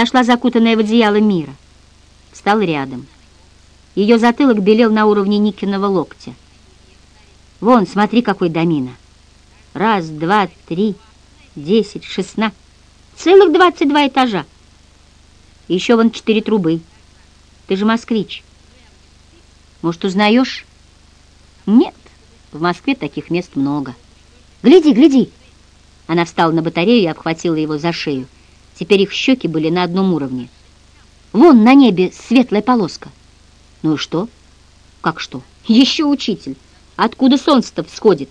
Подошла закутанная в одеяло Мира. Встал рядом. Ее затылок белел на уровне Никиного локтя. Вон, смотри, какой домина. Раз, два, три, десять, шестнадцать. Целых двадцать два этажа. Еще вон четыре трубы. Ты же москвич. Может, узнаешь? Нет, в Москве таких мест много. Гляди, гляди. Она встала на батарею и обхватила его за шею. Теперь их щеки были на одном уровне. Вон на небе светлая полоска. Ну и что? Как что? Еще учитель. Откуда солнце-то всходит?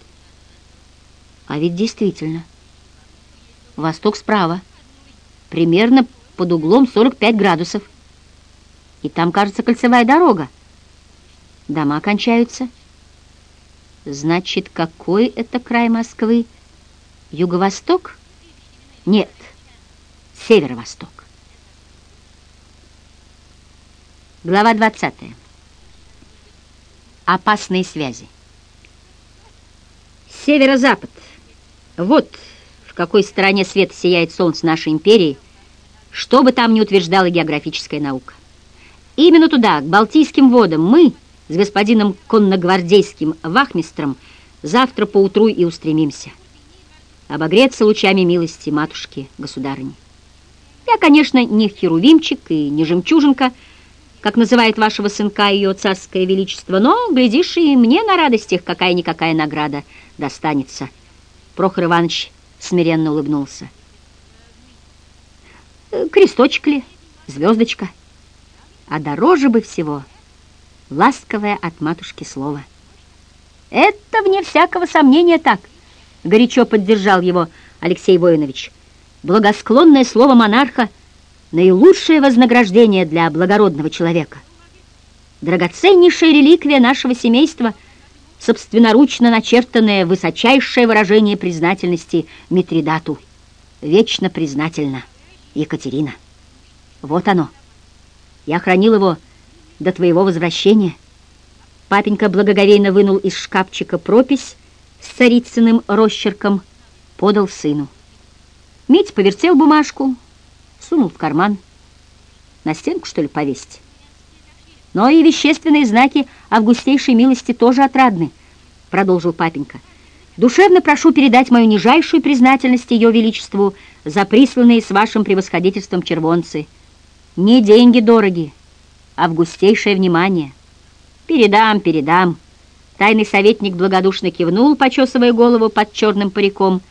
А ведь действительно. Восток справа. Примерно под углом 45 градусов. И там, кажется, кольцевая дорога. Дома кончаются. Значит, какой это край Москвы? Юго-восток? Нет, северо-восток. Глава 20. Опасные связи. Северо-запад. Вот в какой стороне света сияет солнце нашей империи, что бы там ни утверждала географическая наука. Именно туда, к Балтийским водам, мы с господином конногвардейским вахмистром завтра поутру и устремимся. Обогреться лучами милости матушки государыни. Я, конечно, не херувимчик и не жемчужинка, как называет вашего сынка ее царское величество, но, глядишь, и мне на радостях какая-никакая награда достанется. Прохор Иванович смиренно улыбнулся. Кресточек ли, звездочка, а дороже бы всего ласковое от матушки слово. Это, вне всякого сомнения, так, горячо поддержал его Алексей Воинович. Благосклонное слово монарха — наилучшее вознаграждение для благородного человека. Драгоценнейшая реликвия нашего семейства — собственноручно начертанное высочайшее выражение признательности Митридату. Вечно признательна, Екатерина. Вот оно. Я хранил его до твоего возвращения. Папенька благоговейно вынул из шкафчика пропись с царицыным росчерком, подал сыну. Мить повертел бумажку, сунул в карман. На стенку, что ли, повесить? Но и вещественные знаки августейшей милости тоже отрадны, продолжил папенька. Душевно прошу передать мою нижайшую признательность Ее Величеству за присланные с вашим превосходительством червонцы. Не деньги дороги, августейшее внимание. Передам, передам. Тайный советник благодушно кивнул, почесывая голову под черным париком,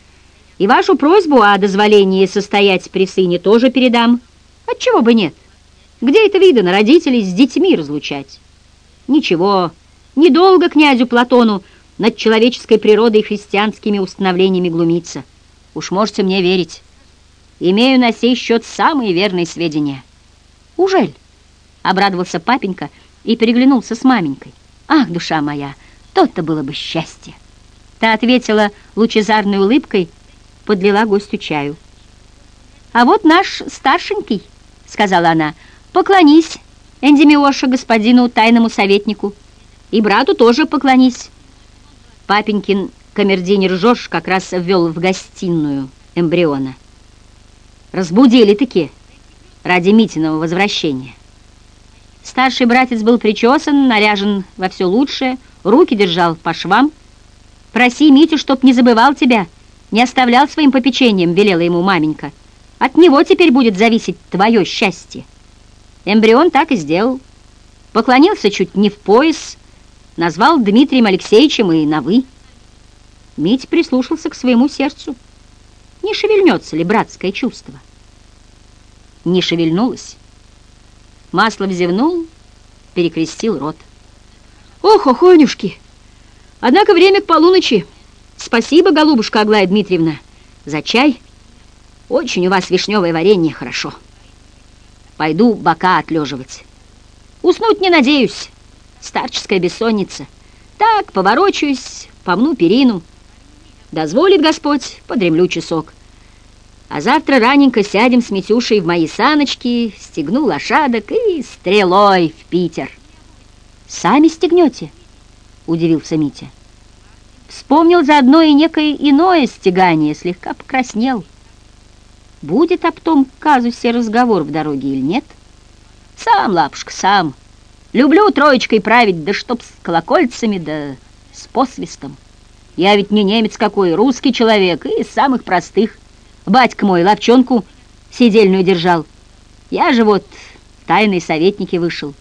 и вашу просьбу о дозволении состоять при сыне тоже передам. Отчего бы нет? Где это видано родителей с детьми разлучать? Ничего, недолго князю Платону над человеческой природой и христианскими установлениями глумиться. Уж можете мне верить. Имею на сей счет самые верные сведения. Ужель? Обрадовался папенька и переглянулся с маменькой. Ах, душа моя, то-то было бы счастье. Та ответила лучезарной улыбкой, подлила гостю чаю. «А вот наш старшенький», — сказала она, — «поклонись, Эндемиоша, господину тайному советнику, и брату тоже поклонись». Папенькин камердинер Жорж как раз ввел в гостиную эмбриона. Разбудили-таки ради Митиного возвращения. Старший братец был причесан, наряжен во все лучшее, руки держал по швам. «Проси Митю, чтоб не забывал тебя», — не оставлял своим попечением, велела ему маменька. От него теперь будет зависеть твое счастье. Эмбрион так и сделал. Поклонился чуть не в пояс, назвал Дмитрием Алексеевичем и на «вы». Мить прислушался к своему сердцу. Не шевельнется ли братское чувство? Не шевельнулось. Маслов зевнул, перекрестил рот. «Ох, охонюшки! Однако время к полуночи!» Спасибо, голубушка Аглая Дмитриевна, за чай. Очень у вас вишневое варенье хорошо. Пойду бока отлеживать. Уснуть не надеюсь. Старческая бессонница. Так, поворочаюсь, помну перину. Дозволит Господь, подремлю часок. А завтра раненько сядем с Митюшей в мои саночки, стегну лошадок и стрелой в Питер. «Сами стегнете?» — удивился Митя. Вспомнил заодно и некое иное стягание, слегка покраснел. будет об том казусе разговор в дороге или нет. Сам, лапушка, сам. Люблю троечкой править, да чтоб с колокольцами, да с посвистом. Я ведь не немец какой, русский человек, и из самых простых. Батька мой ловчонку сидельную держал. Я же вот в тайные советники вышел.